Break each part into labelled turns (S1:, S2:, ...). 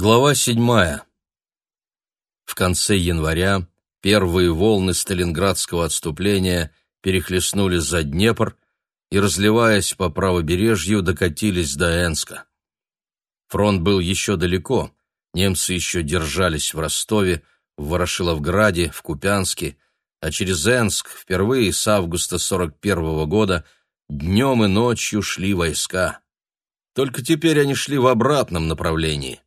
S1: Глава седьмая. В конце января первые волны сталинградского отступления перехлестнули за Днепр и, разливаясь по правобережью, докатились до Энска. Фронт был еще далеко, немцы еще держались в Ростове, в Ворошиловграде, в Купянске, а через Энск впервые с августа 41 -го года днем и ночью шли войска. Только теперь они шли в обратном направлении.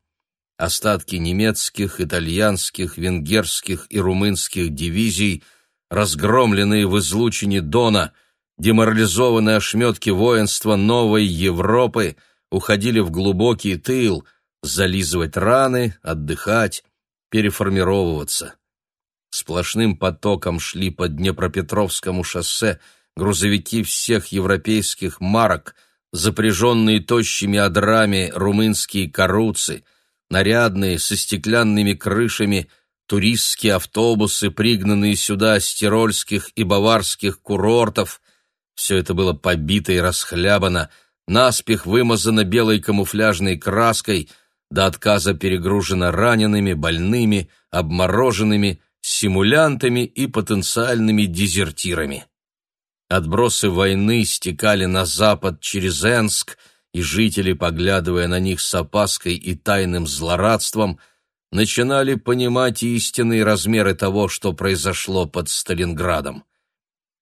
S1: Остатки немецких, итальянских, венгерских и румынских дивизий, разгромленные в излучине Дона, деморализованные ошметки воинства новой Европы, уходили в глубокий тыл, зализывать раны, отдыхать, переформировываться. Сплошным потоком шли по Днепропетровскому шоссе грузовики всех европейских марок, запряженные тощими одрами румынские каруцы, нарядные, со стеклянными крышами, туристские автобусы, пригнанные сюда с тирольских и баварских курортов. Все это было побито и расхлябано, наспех вымазано белой камуфляжной краской, до отказа перегружено ранеными, больными, обмороженными, симулянтами и потенциальными дезертирами. Отбросы войны стекали на запад через Энск — и жители, поглядывая на них с опаской и тайным злорадством, начинали понимать истинные размеры того, что произошло под Сталинградом.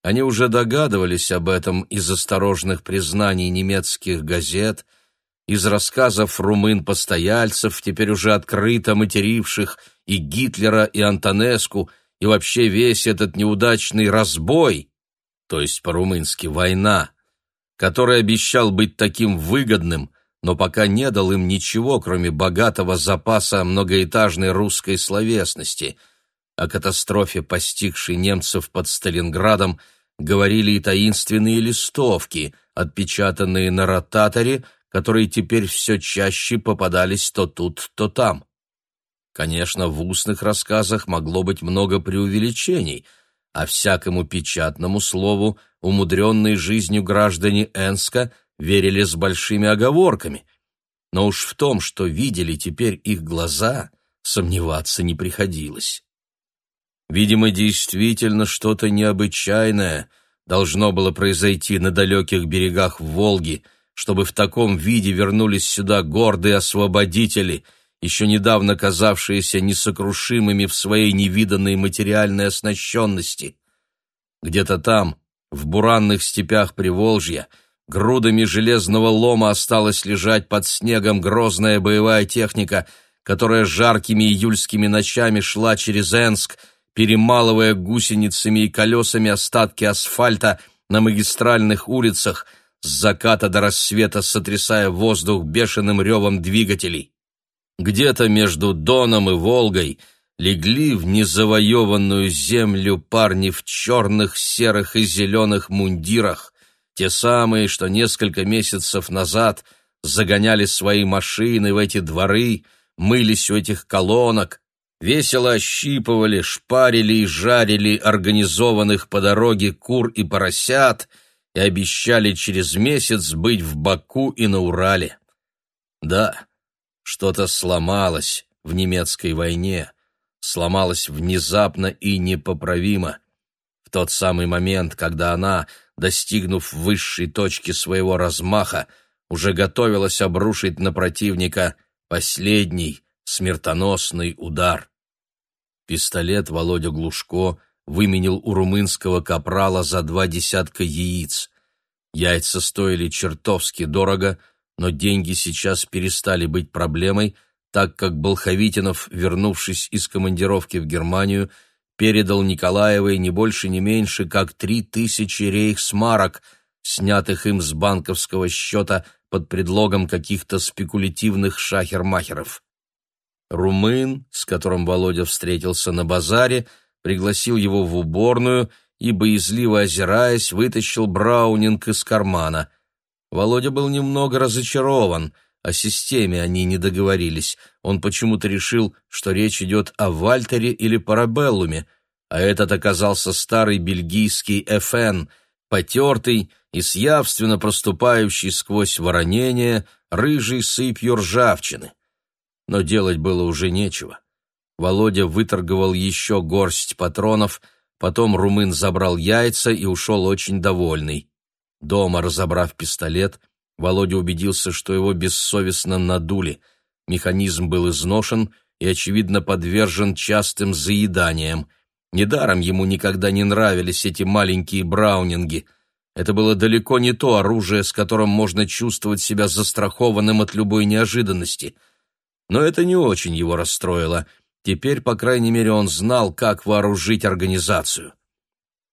S1: Они уже догадывались об этом из осторожных признаний немецких газет, из рассказов румын-постояльцев, теперь уже открыто материвших и Гитлера, и Антонеску, и вообще весь этот неудачный разбой, то есть по-румынски «война», который обещал быть таким выгодным, но пока не дал им ничего, кроме богатого запаса многоэтажной русской словесности. О катастрофе, постигшей немцев под Сталинградом, говорили и таинственные листовки, отпечатанные на ротаторе, которые теперь все чаще попадались то тут, то там. Конечно, в устных рассказах могло быть много преувеличений — а всякому печатному слову умудренные жизнью граждане Энска верили с большими оговорками. Но уж в том, что видели теперь их глаза, сомневаться не приходилось. Видимо, действительно что-то необычайное должно было произойти на далеких берегах Волги, чтобы в таком виде вернулись сюда гордые освободители — еще недавно казавшиеся несокрушимыми в своей невиданной материальной оснащенности. Где-то там, в буранных степях Приволжья, грудами железного лома осталась лежать под снегом грозная боевая техника, которая жаркими июльскими ночами шла через Энск, перемалывая гусеницами и колесами остатки асфальта на магистральных улицах, с заката до рассвета сотрясая воздух бешеным ревом двигателей. Где-то между Доном и Волгой легли в незавоеванную землю парни в черных, серых и зеленых мундирах, те самые, что несколько месяцев назад загоняли свои машины в эти дворы, мылись у этих колонок, весело ощипывали, шпарили и жарили организованных по дороге кур и поросят и обещали через месяц быть в Баку и на Урале. Да, что-то сломалось в немецкой войне, сломалось внезапно и непоправимо. В тот самый момент, когда она, достигнув высшей точки своего размаха, уже готовилась обрушить на противника последний смертоносный удар. Пистолет Володя Глушко выменил у румынского капрала за два десятка яиц. Яйца стоили чертовски дорого, но деньги сейчас перестали быть проблемой, так как Болховитинов, вернувшись из командировки в Германию, передал Николаевой не больше не меньше, как три тысячи рейхсмарок, снятых им с банковского счета под предлогом каких-то спекулятивных шахермахеров. Румын, с которым Володя встретился на базаре, пригласил его в уборную и, боязливо озираясь, вытащил Браунинг из кармана — Володя был немного разочарован. О системе они не договорились. Он почему-то решил, что речь идет о Вальтере или Парабеллуме, а этот оказался старый бельгийский ФН, потертый и с явственно проступающий сквозь воронение рыжий сыпью ржавчины. но делать было уже нечего. Володя выторговал еще горсть патронов, потом румын забрал яйца и ушел очень довольный. Дома, разобрав пистолет, Володя убедился, что его бессовестно надули. Механизм был изношен и, очевидно, подвержен частым заеданиям. Недаром ему никогда не нравились эти маленькие браунинги. Это было далеко не то оружие, с которым можно чувствовать себя застрахованным от любой неожиданности. Но это не очень его расстроило. Теперь, по крайней мере, он знал, как вооружить организацию.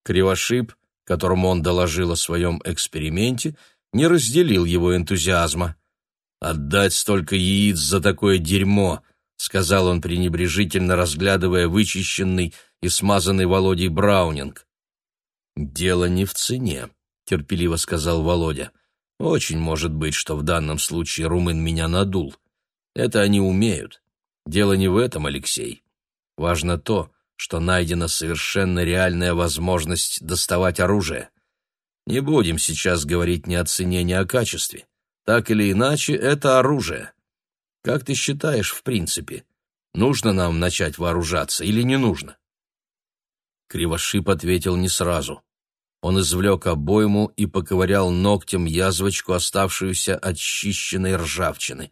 S1: Кривошип, которому он доложил о своем эксперименте, не разделил его энтузиазма. «Отдать столько яиц за такое дерьмо!» — сказал он пренебрежительно, разглядывая вычищенный и смазанный Володей Браунинг. «Дело не в цене», — терпеливо сказал Володя. «Очень может быть, что в данном случае румын меня надул. Это они умеют. Дело не в этом, Алексей. Важно то, что найдена совершенно реальная возможность доставать оружие. Не будем сейчас говорить ни о цене, ни о качестве. Так или иначе, это оружие. Как ты считаешь, в принципе, нужно нам начать вооружаться или не нужно? Кривошип ответил не сразу. Он извлек обойму и поковырял ногтем язвочку, оставшуюся от чищенной ржавчины.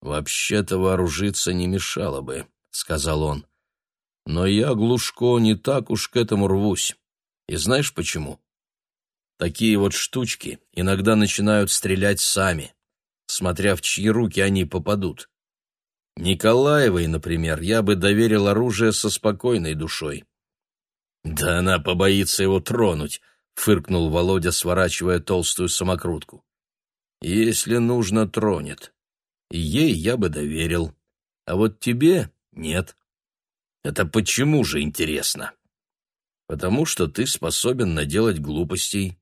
S1: «Вообще-то вооружиться не мешало бы», — сказал он. «Но я, Глушко, не так уж к этому рвусь. И знаешь почему? Такие вот штучки иногда начинают стрелять сами, смотря в чьи руки они попадут. Николаевой, например, я бы доверил оружие со спокойной душой». «Да она побоится его тронуть», — фыркнул Володя, сворачивая толстую самокрутку. «Если нужно, тронет. Ей я бы доверил. А вот тебе нет. Это почему же интересно? Потому что ты способен наделать глупостей.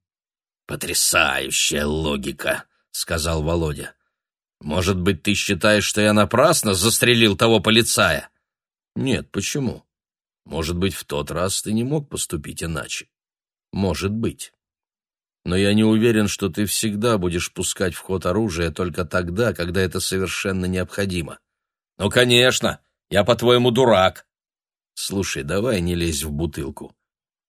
S1: Потрясающая логика, сказал Володя. Может быть, ты считаешь, что я напрасно застрелил того полицая? Нет, почему? Может быть, в тот раз ты не мог поступить иначе. Может быть но я не уверен, что ты всегда будешь пускать в ход оружие только тогда, когда это совершенно необходимо. Ну, конечно, я, по-твоему, дурак. Слушай, давай не лезь в бутылку.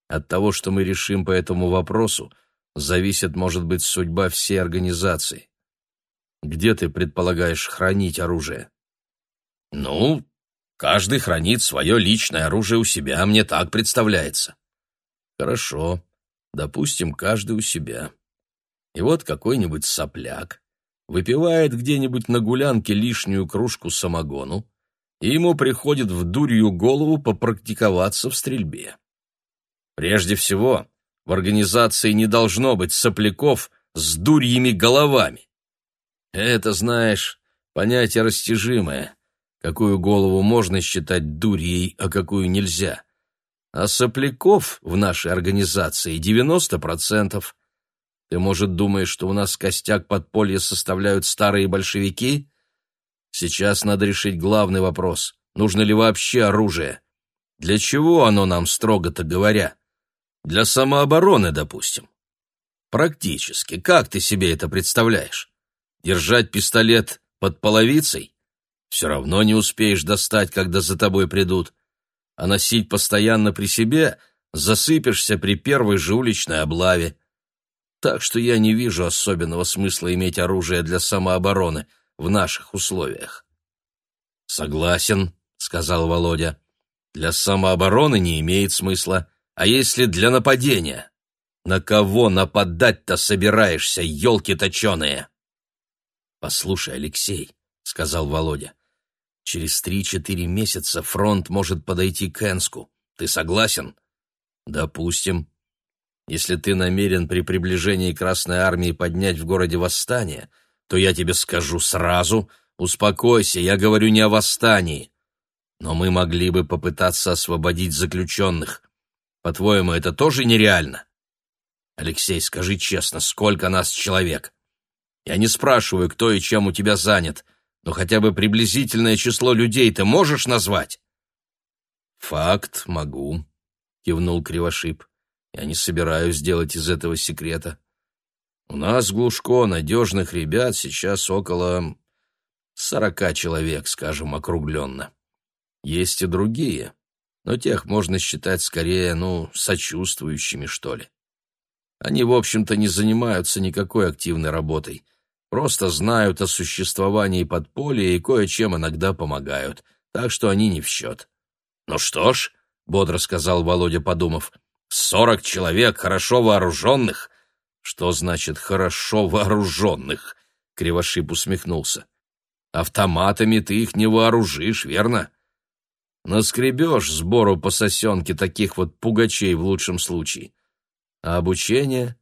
S1: От того, что мы решим по этому вопросу, зависит, может быть, судьба всей организации. Где ты предполагаешь хранить оружие? Ну, каждый хранит свое личное оружие у себя, мне так представляется. Хорошо. Допустим, каждый у себя. И вот какой-нибудь сопляк выпивает где-нибудь на гулянке лишнюю кружку самогону, и ему приходит в дурью голову попрактиковаться в стрельбе. Прежде всего, в организации не должно быть сопляков с дурьими головами. Это, знаешь, понятие растяжимое. Какую голову можно считать дурьей, а какую нельзя а сопляков в нашей организации 90%. Ты, может, думаешь, что у нас костяк подполья составляют старые большевики? Сейчас надо решить главный вопрос. Нужно ли вообще оружие? Для чего оно нам, строго-то говоря? Для самообороны, допустим. Практически. Как ты себе это представляешь? Держать пистолет под половицей? Все равно не успеешь достать, когда за тобой придут а носить постоянно при себе засыпешься при первой же уличной облаве. Так что я не вижу особенного смысла иметь оружие для самообороны в наших условиях. Согласен, сказал Володя. Для самообороны не имеет смысла, а если для нападения? На кого нападать-то собираешься, елки точеные? Послушай, Алексей, сказал Володя. Через три-четыре месяца фронт может подойти к Энску. Ты согласен? Допустим. Если ты намерен при приближении Красной Армии поднять в городе восстание, то я тебе скажу сразу, успокойся, я говорю не о восстании. Но мы могли бы попытаться освободить заключенных. По-твоему, это тоже нереально? Алексей, скажи честно, сколько нас человек? Я не спрашиваю, кто и чем у тебя занят — но хотя бы приблизительное число людей ты можешь назвать? Факт, могу, кивнул Кривошип. Я не собираюсь делать из этого секрета. У нас, Глушко, надежных ребят сейчас около сорока человек, скажем, округленно. Есть и другие, но тех можно считать скорее, ну, сочувствующими, что ли. Они, в общем-то, не занимаются никакой активной работой, просто знают о существовании подполья и кое-чем иногда помогают, так что они не в счет. «Ну что ж», — бодро сказал Володя, подумав, — «сорок человек хорошо вооруженных». «Что значит «хорошо вооруженных»?» — Кривошип усмехнулся. «Автоматами ты их не вооружишь, верно?» Наскребешь сбору по сосенке таких вот пугачей в лучшем случае. А обучение?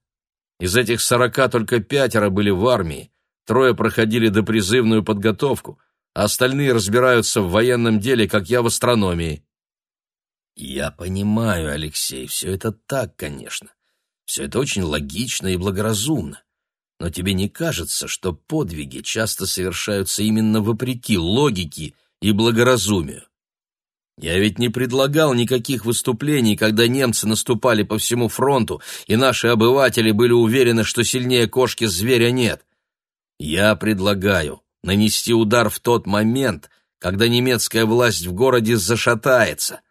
S1: Из этих сорока только пятеро были в армии, трое проходили допризывную подготовку, а остальные разбираются в военном деле, как я в астрономии. Я понимаю, Алексей, все это так, конечно. Все это очень логично и благоразумно. Но тебе не кажется, что подвиги часто совершаются именно вопреки логике и благоразумию? Я ведь не предлагал никаких выступлений, когда немцы наступали по всему фронту, и наши обыватели были уверены, что сильнее кошки зверя нет. Я предлагаю нанести удар в тот момент, когда немецкая власть в городе зашатается.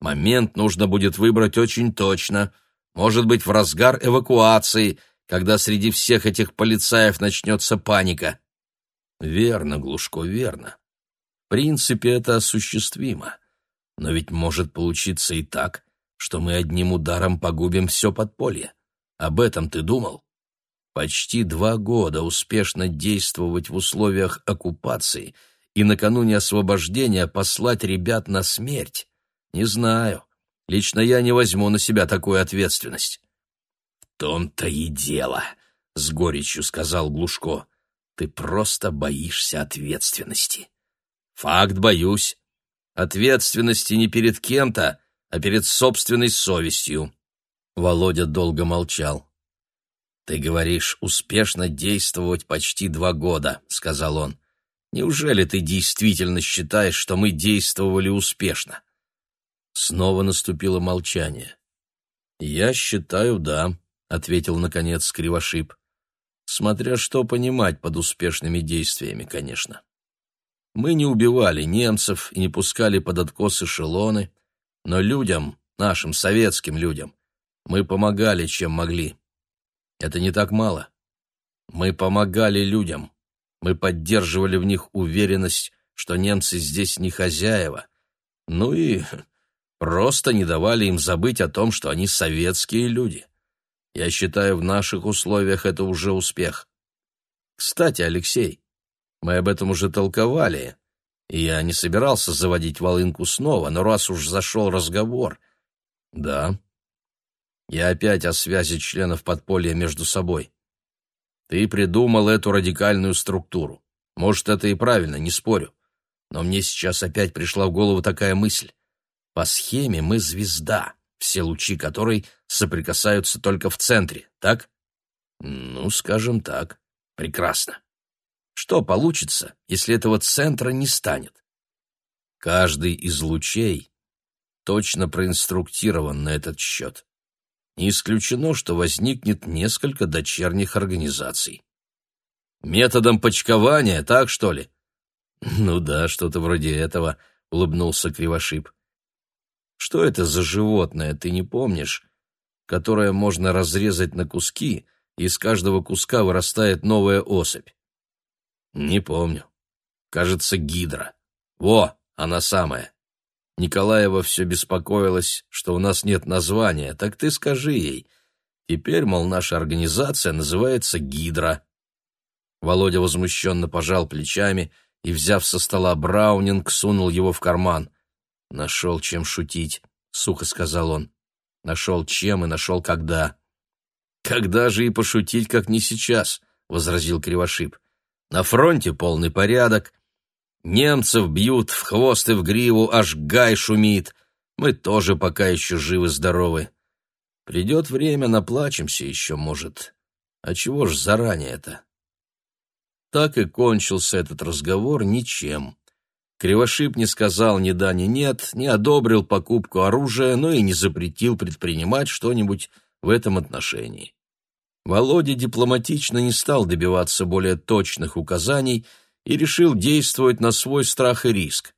S1: Момент нужно будет выбрать очень точно, может быть, в разгар эвакуации, когда среди всех этих полицаев начнется паника. Верно, Глушко, верно. В принципе, это осуществимо. Но ведь может получиться и так, что мы одним ударом погубим все подполье. Об этом ты думал? Почти два года успешно действовать в условиях оккупации и накануне освобождения послать ребят на смерть? Не знаю. Лично я не возьму на себя такую ответственность. В том-то и дело, — с горечью сказал Глушко. Ты просто боишься ответственности. Факт боюсь. Ответственности не перед кем-то, а перед собственной совестью. Володя долго молчал. «Ты говоришь, успешно действовать почти два года», — сказал он. «Неужели ты действительно считаешь, что мы действовали успешно?» Снова наступило молчание. «Я считаю, да», — ответил, наконец, Кривошип. «Смотря что понимать под успешными действиями, конечно». Мы не убивали немцев и не пускали под откос эшелоны, но людям, нашим советским людям, мы помогали, чем могли. Это не так мало. Мы помогали людям. Мы поддерживали в них уверенность, что немцы здесь не хозяева. Ну и просто не давали им забыть о том, что они советские люди. Я считаю, в наших условиях это уже успех. Кстати, Алексей, мы об этом уже толковали, я не собирался заводить волынку снова, но раз уж зашел разговор... Да. Я опять о связи членов подполья между собой. Ты придумал эту радикальную структуру. Может, это и правильно, не спорю. Но мне сейчас опять пришла в голову такая мысль. По схеме мы звезда, все лучи которой соприкасаются только в центре, так? Ну, скажем так. Прекрасно. Что получится, если этого центра не станет? Каждый из лучей точно проинструктирован на этот счет. Не исключено, что возникнет несколько дочерних организаций. Методом почкования, так что ли? Ну да, что-то вроде этого, улыбнулся Кривошип. Что это за животное, ты не помнишь, которое можно разрезать на куски, и из каждого куска вырастает новая особь? Не помню. Кажется, гидра. Во, она самая. Николаева все беспокоилась, что у нас нет названия, так ты скажи ей. Теперь, мол, наша организация называется «Гидра». Володя возмущенно пожал плечами и, взяв со стола браунинг, сунул его в карман. «Нашел, чем шутить», — сухо сказал он. «Нашел чем и нашел когда». «Когда же и пошутить, как не сейчас», — возразил Кривошип. На фронте полный порядок. Немцев бьют в хвост и в гриву, аж гай шумит. Мы тоже пока еще живы-здоровы. Придет время, наплачемся еще, может. А чего ж заранее-то? Так и кончился этот разговор ничем. Кривошип не сказал ни да, ни нет, не одобрил покупку оружия, но и не запретил предпринимать что-нибудь в этом отношении. Володя дипломатично не стал добиваться более точных указаний и решил действовать на свой страх и риск.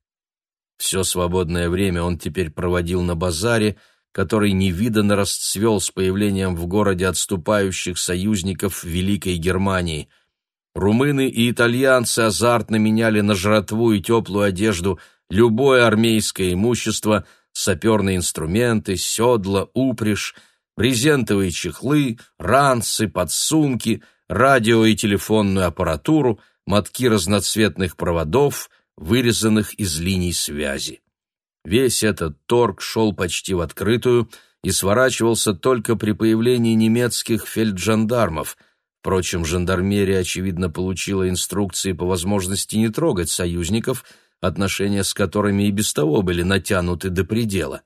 S1: Все свободное время он теперь проводил на базаре, который невиданно расцвел с появлением в городе отступающих союзников Великой Германии. Румыны и итальянцы азартно меняли на жратву и теплую одежду любое армейское имущество, саперные инструменты, седла, упряжь, брезентовые чехлы, ранцы, подсумки, радио и телефонную аппаратуру, мотки разноцветных проводов, вырезанных из линий связи. Весь этот торг шел почти в открытую и сворачивался только при появлении немецких фельджандармов. Впрочем, жандармерия, очевидно, получила инструкции по возможности не трогать союзников, отношения с которыми и без того были натянуты до предела.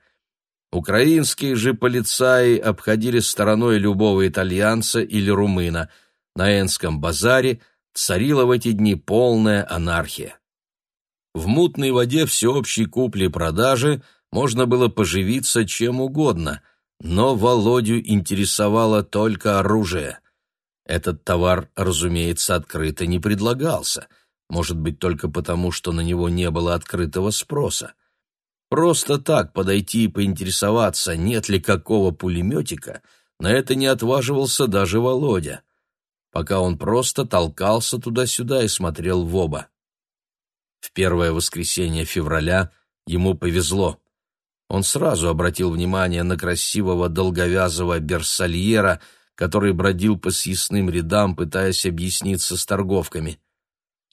S1: Украинские же полицаи обходили стороной любого итальянца или румына. На Энском базаре царила в эти дни полная анархия. В мутной воде всеобщей купли-продажи можно было поживиться чем угодно, но Володю интересовало только оружие. Этот товар, разумеется, открыто не предлагался, может быть, только потому, что на него не было открытого спроса. Просто так подойти и поинтересоваться, нет ли какого пулеметика, на это не отваживался даже Володя, пока он просто толкался туда-сюда и смотрел в оба. В первое воскресенье февраля ему повезло. Он сразу обратил внимание на красивого долговязого берсальера, который бродил по съестным рядам, пытаясь объясниться с торговками.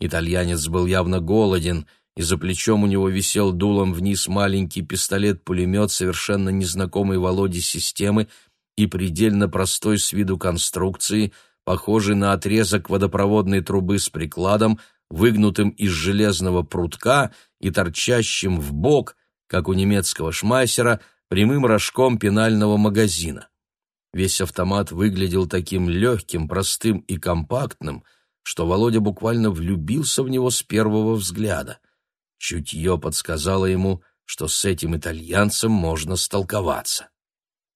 S1: Итальянец был явно голоден, и за плечом у него висел дулом вниз маленький пистолет-пулемет совершенно незнакомой Володе системы и предельно простой с виду конструкции, похожий на отрезок водопроводной трубы с прикладом, выгнутым из железного прутка и торчащим в бок, как у немецкого шмайсера, прямым рожком пенального магазина. Весь автомат выглядел таким легким, простым и компактным, что Володя буквально влюбился в него с первого взгляда. Чутье подсказало ему, что с этим итальянцем можно столковаться.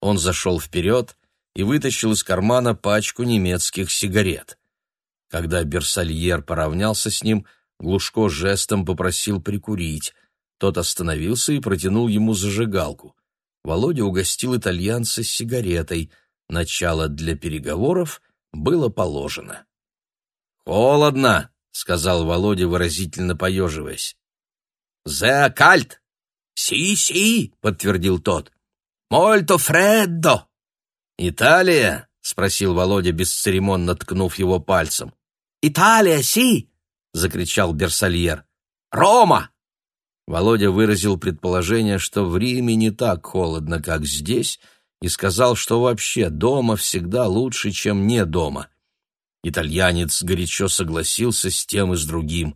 S1: Он зашел вперед и вытащил из кармана пачку немецких сигарет. Когда Берсальер поравнялся с ним, Глушко жестом попросил прикурить. Тот остановился и протянул ему зажигалку. Володя угостил итальянца сигаретой. Начало для переговоров было положено. «Холодно», — сказал Володя, выразительно поеживаясь. «Зе кальт!» «Си-си», — подтвердил тот. «Мольто фреддо!» «Италия?» — спросил Володя, бесцеремонно ткнув его пальцем. «Италия, си!» — закричал Берсальер. «Рома!» Володя выразил предположение, что в Риме не так холодно, как здесь, и сказал, что вообще дома всегда лучше, чем не дома. Итальянец горячо согласился с тем и с другим.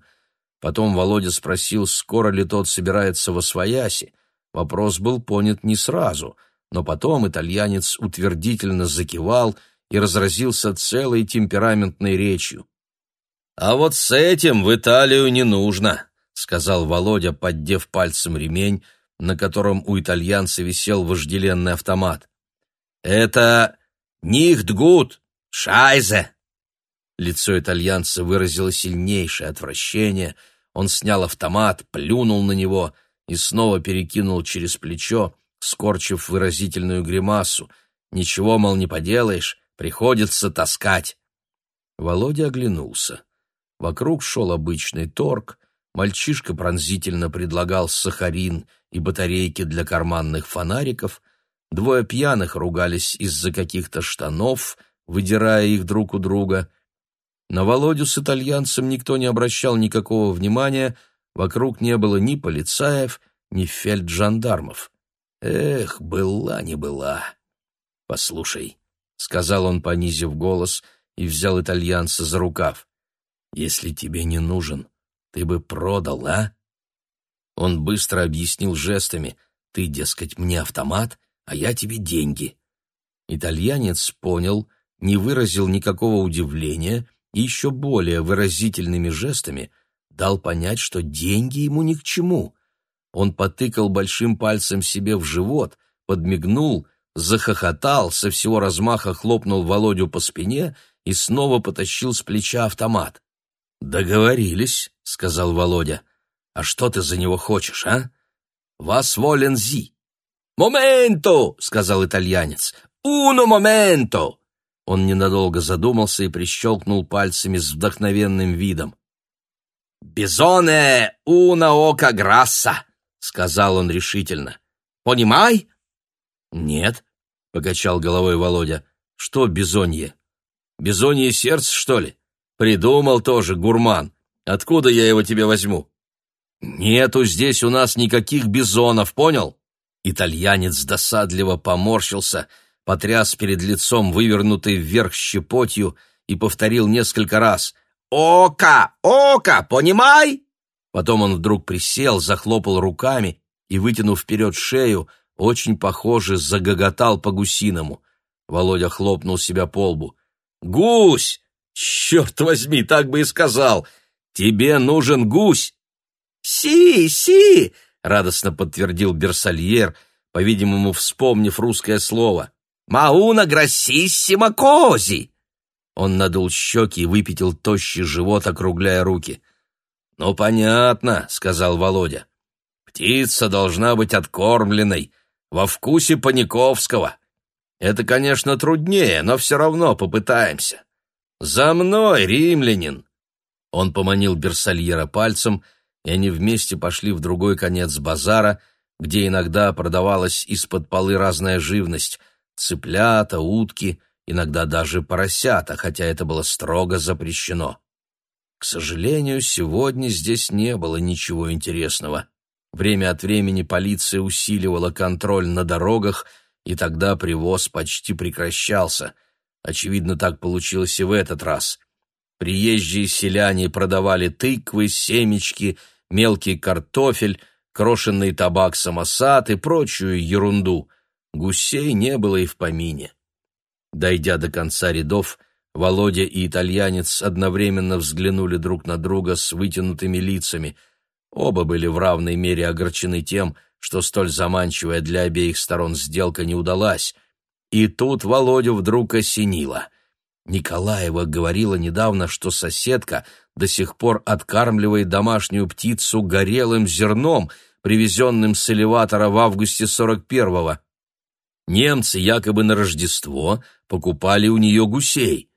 S1: Потом Володя спросил, скоро ли тот собирается во свояси. Вопрос был понят не сразу, но потом итальянец утвердительно закивал и разразился целой темпераментной речью. «А вот с этим в Италию не нужно», — сказал Володя, поддев пальцем ремень, на котором у итальянца висел вожделенный автомат. «Это нихтгут, шайзе!» Лицо итальянца выразило сильнейшее отвращение. Он снял автомат, плюнул на него и снова перекинул через плечо, скорчив выразительную гримасу. «Ничего, мол, не поделаешь, приходится таскать». Володя оглянулся. Вокруг шел обычный торг, мальчишка пронзительно предлагал сахарин и батарейки для карманных фонариков, двое пьяных ругались из-за каких-то штанов, выдирая их друг у друга. На Володю с итальянцем никто не обращал никакого внимания, вокруг не было ни полицаев, ни фельджандармов. Эх, была не была. «Послушай», — сказал он, понизив голос, и взял итальянца за рукав. Если тебе не нужен, ты бы продал, а? Он быстро объяснил жестами. Ты, дескать, мне автомат, а я тебе деньги. Итальянец понял, не выразил никакого удивления и еще более выразительными жестами дал понять, что деньги ему ни к чему. Он потыкал большим пальцем себе в живот, подмигнул, захохотал, со всего размаха хлопнул Володю по спине и снова потащил с плеча автомат. «Договорились», — сказал Володя. «А что ты за него хочешь, а? Вас волен зи».
S2: «Моменто!» — сказал итальянец. «Уно моменто!»
S1: Он ненадолго задумался и прищелкнул пальцами с вдохновенным видом.
S2: «Бизоне уна ока грасса!» — сказал он решительно. «Понимай?»
S1: «Нет», — покачал головой Володя. «Что бизонье? Бизонье сердце, что ли? Придумал тоже, гурман. Откуда я его тебе возьму?» «Нету здесь у нас никаких бизонов, понял?» Итальянец досадливо поморщился, потряс перед лицом вывернутой вверх щепотью и повторил несколько раз
S2: «Ока! Ока! Понимай!»
S1: Потом он вдруг присел, захлопал руками и, вытянув вперед шею, очень похоже загоготал по-гусиному. Володя хлопнул себя по лбу. «Гусь! Черт возьми, так бы и сказал! Тебе нужен гусь!»
S2: «Си, си!»
S1: — радостно подтвердил Берсальер, по-видимому, вспомнив русское слово.
S2: «Мауна грассиссима кози!»
S1: Он надул щеки и выпятил тощий живот, округляя руки. «Ну, понятно», — сказал Володя. «Птица должна быть откормленной, во вкусе Паниковского. Это, конечно, труднее, но все равно попытаемся. За мной, римлянин!» Он поманил Берсальера пальцем, и они вместе пошли в другой конец базара, где иногда продавалась из-под полы разная живность — цыплята, утки, иногда даже поросята, хотя это было строго запрещено. К сожалению, сегодня здесь не было ничего интересного. Время от времени полиция усиливала контроль на дорогах, и тогда привоз почти прекращался. Очевидно, так получилось и в этот раз. Приезжие селяне продавали тыквы, семечки, мелкий картофель, крошенный табак самосад и прочую ерунду. Гусей не было и в помине. Дойдя до конца рядов, Володя и итальянец одновременно взглянули друг на друга с вытянутыми лицами. Оба были в равной мере огорчены тем, что столь заманчивая для обеих сторон сделка не удалась. И тут Володю вдруг осенило. Николаева говорила недавно, что соседка до сих пор откармливает домашнюю птицу горелым зерном, привезенным с элеватора в августе 41-го. Немцы якобы на Рождество покупали у нее гусей.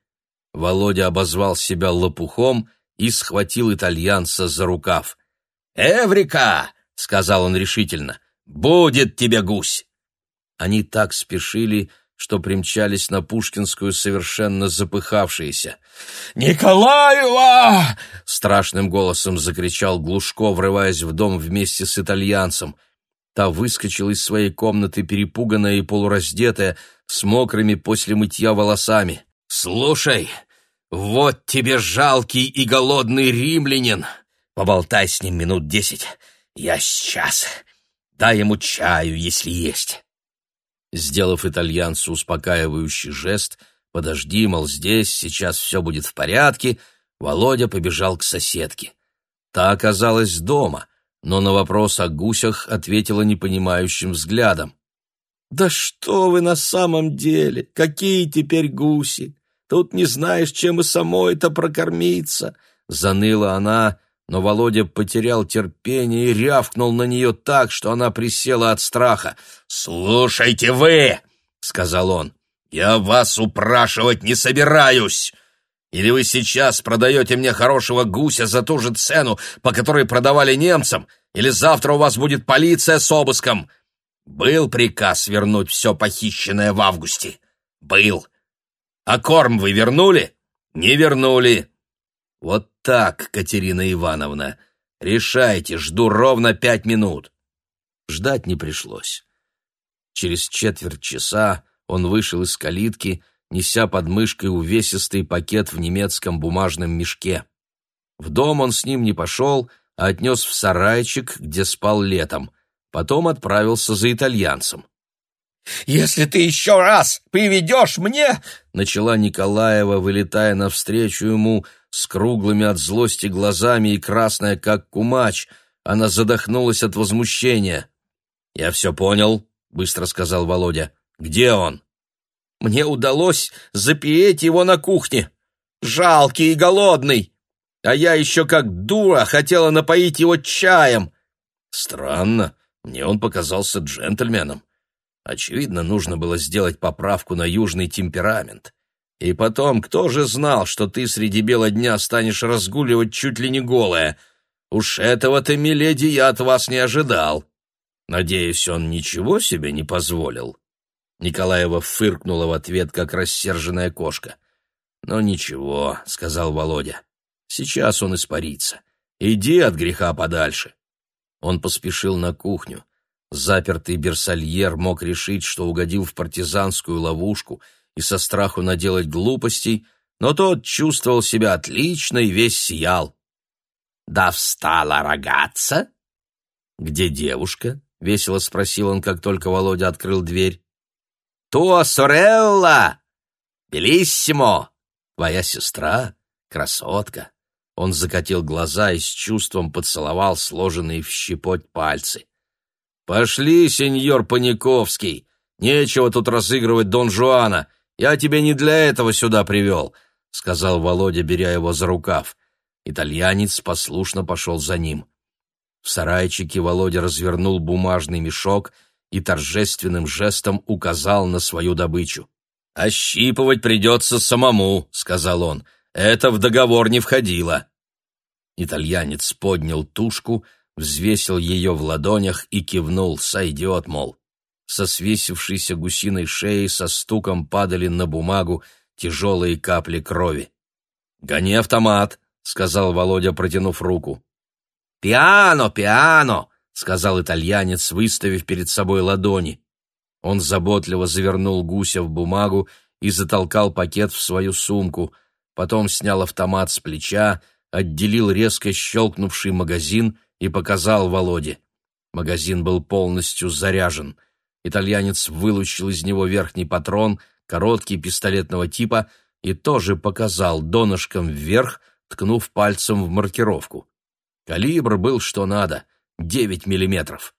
S1: Володя обозвал себя лопухом и схватил итальянца за рукав.
S2: «Эврика!» — сказал он решительно. «Будет тебе гусь!»
S1: Они так спешили, что примчались на Пушкинскую совершенно запыхавшиеся.
S2: «Николаева!»
S1: — страшным голосом закричал Глушко, врываясь в дом вместе с итальянцем. Та выскочила из своей комнаты, перепуганная и полураздетая, с мокрыми после мытья волосами.
S2: «Слушай, вот тебе жалкий и голодный римлянин. Поболтай с ним минут десять. Я сейчас. Дай ему чаю, если есть».
S1: Сделав итальянцу успокаивающий жест, «Подожди, мол, здесь, сейчас все будет в порядке», Володя побежал к соседке. Та оказалась дома, но на вопрос о гусях ответила непонимающим взглядом.
S2: «Да что вы на самом деле? Какие теперь гуси? Тут не знаешь, чем и самой-то прокормиться!»
S1: Заныла она, но Володя потерял терпение и рявкнул на нее так, что она присела от страха.
S2: «Слушайте вы!» — сказал он. «Я вас упрашивать не собираюсь!» Или вы сейчас продаете мне хорошего гуся за ту же цену, по которой продавали немцам, или завтра у вас будет полиция с обыском. Был приказ вернуть все похищенное в августе? Был. А корм вы вернули? Не вернули.
S1: Вот так, Катерина Ивановна. Решайте, жду ровно пять минут. Ждать не пришлось. Через четверть часа он вышел из калитки, неся под мышкой увесистый пакет в немецком бумажном мешке. В дом он с ним не пошел, а отнес в сарайчик, где спал летом. Потом отправился за итальянцем.
S2: «Если ты еще раз приведешь мне...»
S1: — начала Николаева, вылетая навстречу ему с круглыми от злости глазами и красная, как кумач. Она задохнулась от возмущения. «Я все понял», — быстро сказал Володя. «Где он?»
S2: «Мне удалось запереть его на кухне. Жалкий и голодный». а я еще как дура хотела напоить его чаем.
S1: Странно, мне он показался джентльменом. Очевидно, нужно было сделать поправку на южный темперамент. И потом, кто же знал, что ты среди бела дня станешь разгуливать чуть ли не голая? Уж этого-то, миледи, я от вас не ожидал. Надеюсь, он ничего себе не позволил. Николаева фыркнула в ответ, как рассерженная кошка. «Но ничего», — сказал Володя, — «сейчас он испарится. Иди от греха подальше». Он поспешил на кухню. Запертый берсальер мог решить, что угодил в партизанскую ловушку и со страху наделать глупостей, но тот чувствовал себя отлично и весь сиял.
S2: «Да встала рогаться?»
S1: «Где девушка?» — весело спросил он, как только Володя открыл дверь.
S2: «Туа Сорелла! Белиссимо!»
S1: «Твоя сестра? Красотка!» Он закатил глаза и с чувством поцеловал сложенные в щепоть пальцы. «Пошли, сеньор Паниковский! Нечего тут разыгрывать Дон Жуана! Я тебя не для этого сюда привел!» — сказал Володя, беря его за рукав. Итальянец послушно пошел за ним. В сарайчике Володя развернул бумажный мешок и торжественным жестом указал на свою добычу. «Ощипывать придется самому», — сказал он. «Это в договор не входило». Итальянец поднял тушку, взвесил ее в ладонях и кивнул, сойдет, мол. Со свесившейся гусиной шеи со стуком падали на бумагу тяжелые капли крови. «Гони автомат», — сказал Володя, протянув руку.
S2: «Пиано, пиано!»
S1: — сказал итальянец, выставив перед собой ладони. Он заботливо завернул гуся в бумагу и затолкал пакет в свою сумку, потом снял автомат с плеча, отделил резко щелкнувший магазин и показал Володе. Магазин был полностью заряжен. Итальянец вылучил из него верхний патрон, короткий пистолетного типа, и тоже показал донышком вверх, ткнув пальцем в маркировку. Калибр был что надо — девять миллиметров.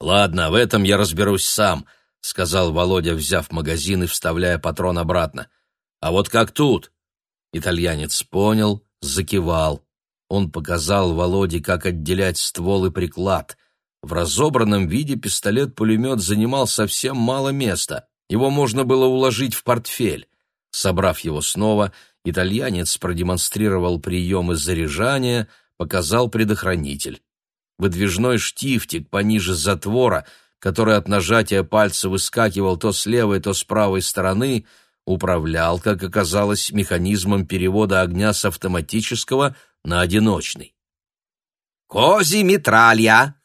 S1: «Ладно, в этом я разберусь сам», — сказал Володя, взяв магазин и вставляя патрон обратно. «А вот как тут?» Итальянец понял, закивал. Он показал Володе, как отделять ствол и приклад. В разобранном виде пистолет-пулемет занимал совсем мало места. Его можно было уложить в портфель. Собрав его снова, итальянец продемонстрировал приемы заряжания, показал предохранитель. Выдвижной штифтик пониже затвора, который от нажатия пальца выскакивал то с левой, то с правой стороны, управлял, как оказалось, механизмом перевода огня с автоматического на одиночный.
S2: «Кози митралья!»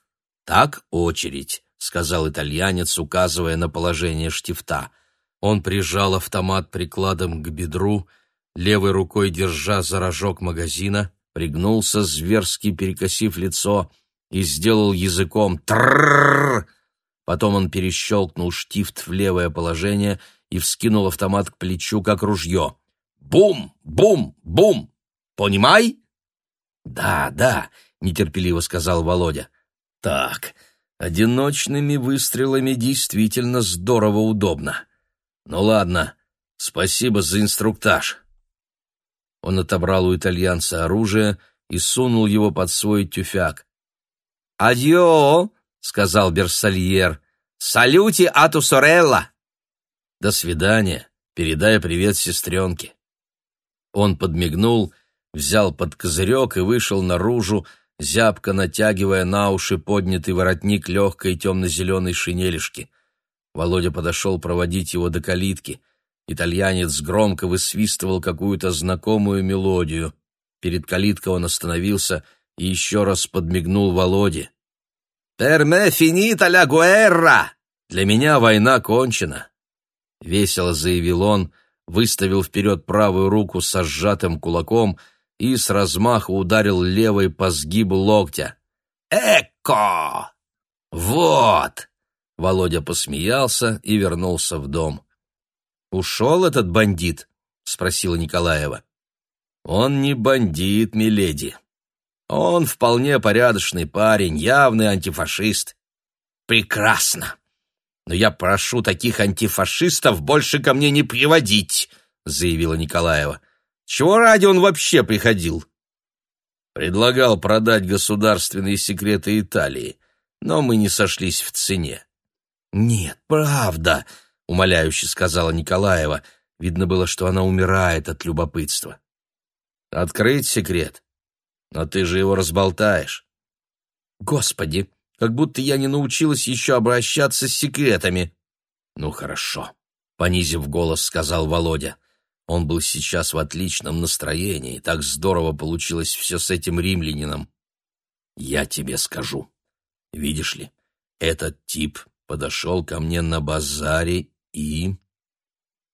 S1: «Так очередь», — сказал итальянец, указывая на положение штифта. Он прижал автомат прикладом к бедру, левой рукой держа за рожок магазина, пригнулся, зверски перекосив лицо, и сделал языком «трррррр». Потом он перещелкнул штифт в левое положение и вскинул автомат к плечу, как ружье. «Бум! Бум! Бум! Понимай?» «Да, да», — нетерпеливо сказал Володя. «Так, одиночными выстрелами действительно здорово удобно. Ну ладно, спасибо за инструктаж». Он отобрал у итальянца оружие и сунул его под свой тюфяк.
S2: «Адьо!» — сказал Берсальер. «Салюти ату сорелла!»
S1: «До свидания. Передай привет сестренке». Он подмигнул, взял под козырек и вышел наружу, зябко натягивая на уши поднятый воротник легкой темно-зеленой шинелишки. Володя подошел проводить его до калитки. Итальянец громко высвистывал какую-то знакомую мелодию. Перед калиткой он остановился и еще раз подмигнул Володе.
S2: «Per me finita la guerra!»
S1: «Для меня война кончена!» — весело заявил он, выставил вперед правую руку со сжатым кулаком и с размаху ударил левой по сгибу локтя.
S2: «Эко!»
S1: «Вот!» — Володя посмеялся и вернулся в дом. «Ушел этот бандит?» — спросила Николаева. «Он не бандит, миледи. Он вполне порядочный парень, явный антифашист».
S2: «Прекрасно!» но я прошу таких антифашистов больше ко мне не приводить», — заявила Николаева. «Чего ради он вообще приходил?»
S1: Предлагал продать государственные секреты Италии, но мы не сошлись в цене.
S2: «Нет, правда», — умоляюще сказала Николаева. Видно было, что она умирает от любопытства.
S1: «Открыть секрет? Но ты же его разболтаешь».
S2: «Господи, как будто я не научилась еще обращаться с секретами».
S1: «Ну хорошо», — понизив голос, сказал Володя. Он был сейчас в отличном настроении, так здорово получилось все с этим римлянином. «Я тебе скажу. Видишь ли, этот тип подошел ко мне на базаре и...»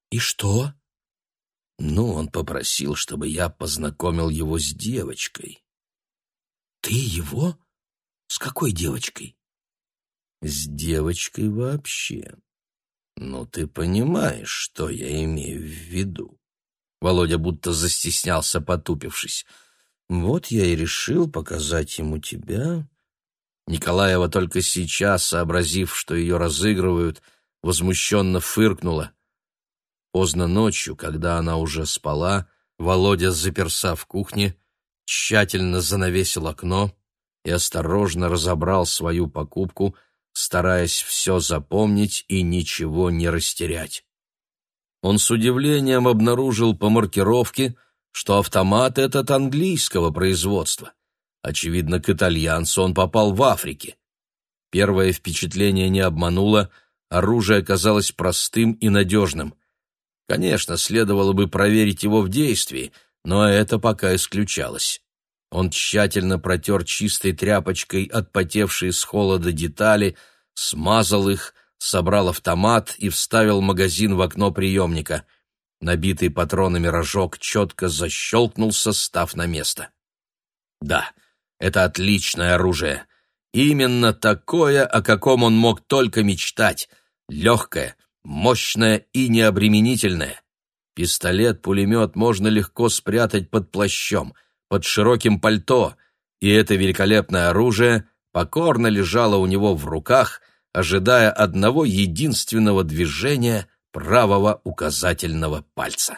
S2: «И что?»
S1: «Ну, он попросил, чтобы я познакомил его с девочкой».
S2: «Ты его? С какой девочкой?»
S1: «С девочкой вообще. Ну, ты понимаешь, что я имею в виду». Володя будто застеснялся, потупившись. «Вот я и решил показать ему тебя». Николаева только сейчас, сообразив, что ее разыгрывают, возмущенно фыркнула. Поздно ночью, когда она уже спала, Володя, заперся в кухне, тщательно занавесил окно и осторожно разобрал свою покупку, стараясь все запомнить и ничего не растерять. Он с удивлением обнаружил по маркировке, что автомат этот английского производства. Очевидно, к итальянцу он попал в Африке. Первое впечатление не обмануло, оружие оказалось простым и надежным. Конечно, следовало бы проверить его в действии, но это пока исключалось. Он тщательно протер чистой тряпочкой отпотевшие с холода детали, смазал их, собрал автомат и вставил магазин в окно приемника. Набитый патронами рожок четко защелкнулся, став на место. Да, это отличное оружие. Именно такое, о каком он мог только мечтать. Легкое, мощное и необременительное. Пистолет-пулемет можно легко спрятать под плащом, под широким пальто, и это великолепное оружие покорно лежало у него в руках, ожидая одного единственного движения правого указательного пальца.